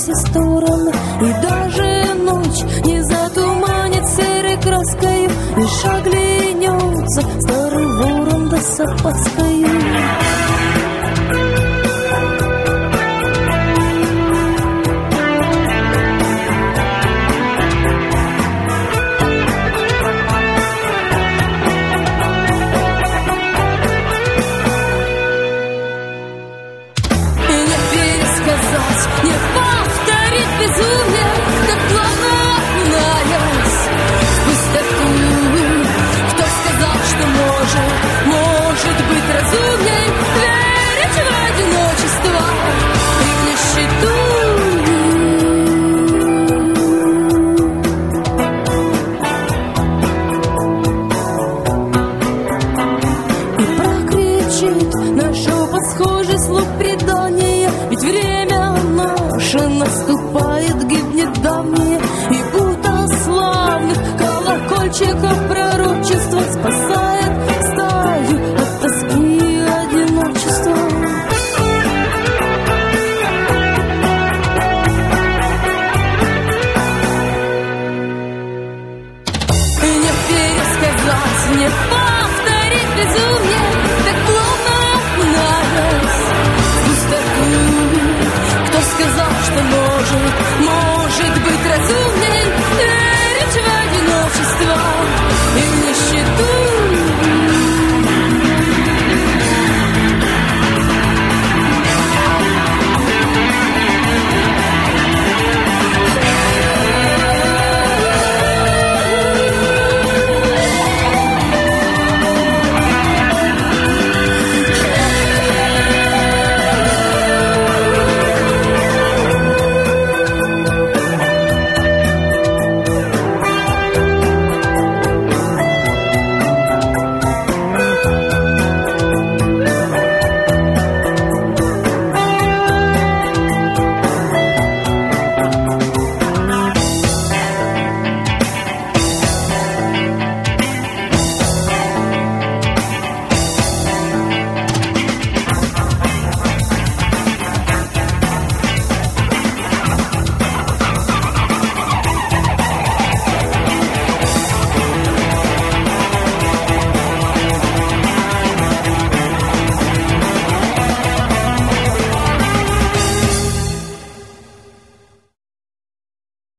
все стороны И даже ночь не затуманит серой краской И шаг ленется старый ворон да Время наше наступает, гибнет давнее И будто славных колокольчиков пророчество Спасает. Стаю от тоски одиночества. Не пересказать, не повторить безумие. passion.